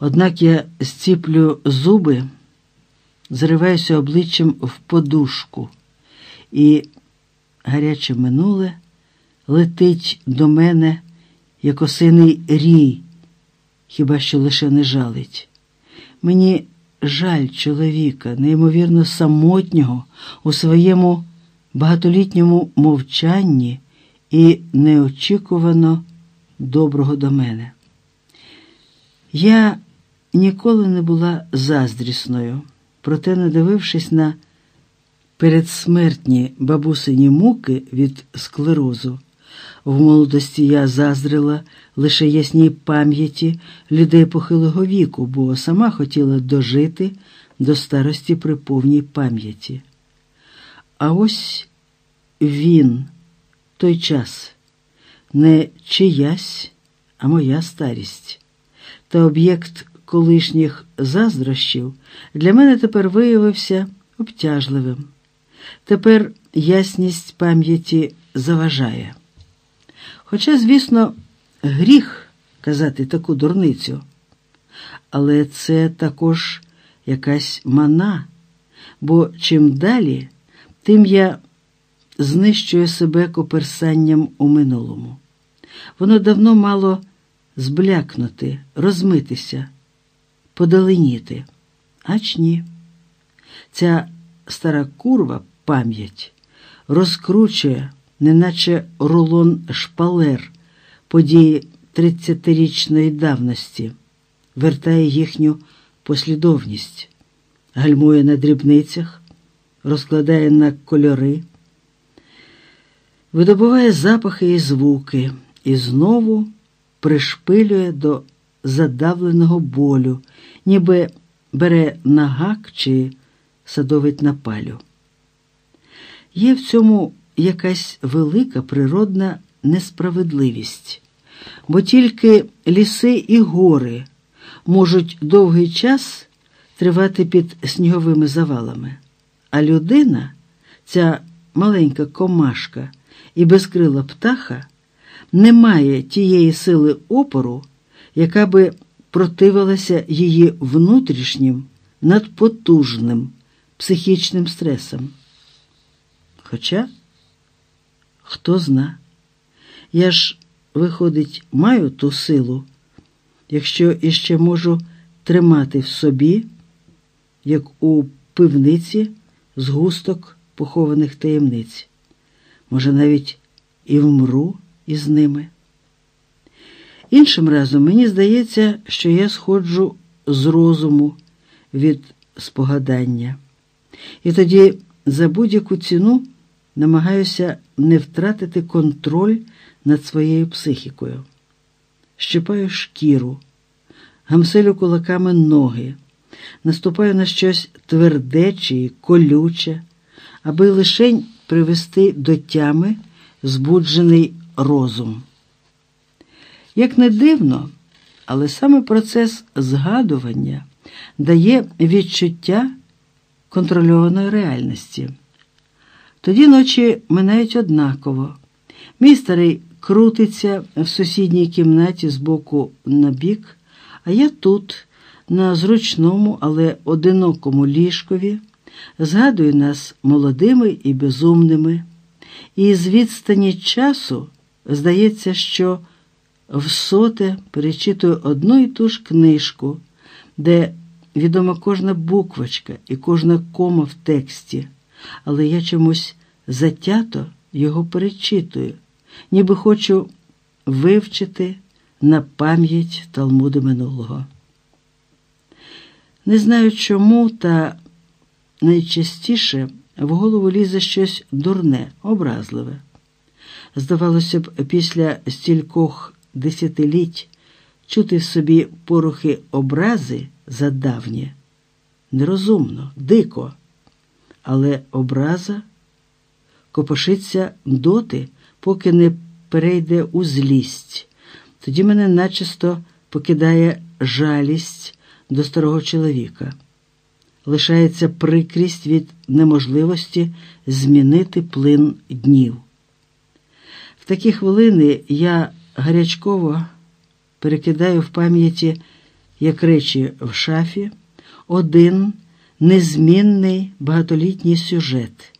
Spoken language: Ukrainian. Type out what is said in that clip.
Однак я зціплю зуби, зриваюся обличчям в подушку, і гаряче минуле летить до мене, як осиний рій, хіба що лише не жалить. Мені жаль чоловіка, неймовірно самотнього у своєму багатолітньому мовчанні і неочікувано доброго до мене. Я ніколи не була заздрісною, проте, надивившись на передсмертні бабусині муки від склерозу, в молодості я заздрила лише ясній пам'яті людей похилого віку, бо сама хотіла дожити до старості при повній пам'яті. А ось він, той час, не чиясь, а моя старість. Та об'єкт колишніх заздрощів для мене тепер виявився обтяжливим. Тепер ясність пам'яті заважає. Хоча, звісно, гріх казати таку дурницю, але це також якась мана, бо чим далі, тим я знищую себе коперсанням у минулому. Воно давно мало зблякнути, розмитися, подаленіти. Ач ні. Ця стара курва пам'ять розкручує, неначе рулон шпалер події тридцятирічної давності, вертає їхню послідовність, гальмує на дрібницях, розкладає на кольори, видобуває запахи і звуки і знову пришпилює до задавленого болю, ніби бере на гак чи садовить на палю. Є в цьому якась велика природна несправедливість, бо тільки ліси і гори можуть довгий час тривати під сніговими завалами, а людина, ця маленька комашка і безкрила птаха, не має тієї сили опору, яка би противилася її внутрішнім, надпотужним психічним стресам. Хоча, хто зна, я ж, виходить, маю ту силу, якщо іще можу тримати в собі, як у пивниці згусток похованих таємниць, може, навіть і вмру із ними. Іншим разом мені здається, що я сходжу з розуму від спогадання, і тоді за будь-яку ціну намагаюся не втратити контроль над своєю психікою. Щипаю шкіру, гамселю кулаками ноги, наступаю на щось тверде чи колюче, аби лишень привести до тями збуджений розум. Як не дивно, але саме процес згадування дає відчуття контрольованої реальності. Тоді ночі минають однаково. Мій старий крутиться в сусідній кімнаті з боку на бік, а я тут, на зручному, але одинокому ліжкові, згадую нас молодими і безумними, і з відстані часу здається, що всоте перечитую одну і ту ж книжку, де відома кожна буквочка і кожна кома в тексті, але я чомусь затято його перечитую, ніби хочу вивчити на пам'ять Талмуди минулого. Не знаю чому, та найчастіше в голову лізе щось дурне, образливе. Здавалося б, після стількох десятиліть чути в собі порухи образи за давнє, нерозумно, дико, але образа копошиться доти, поки не перейде у злість. Тоді мене начисто покидає жалість до старого чоловіка. Лишається прикрість від неможливості змінити плин днів. В такі хвилини я гарячково перекидаю в пам'яті як речі в шафі, один незмінний багатолітній сюжет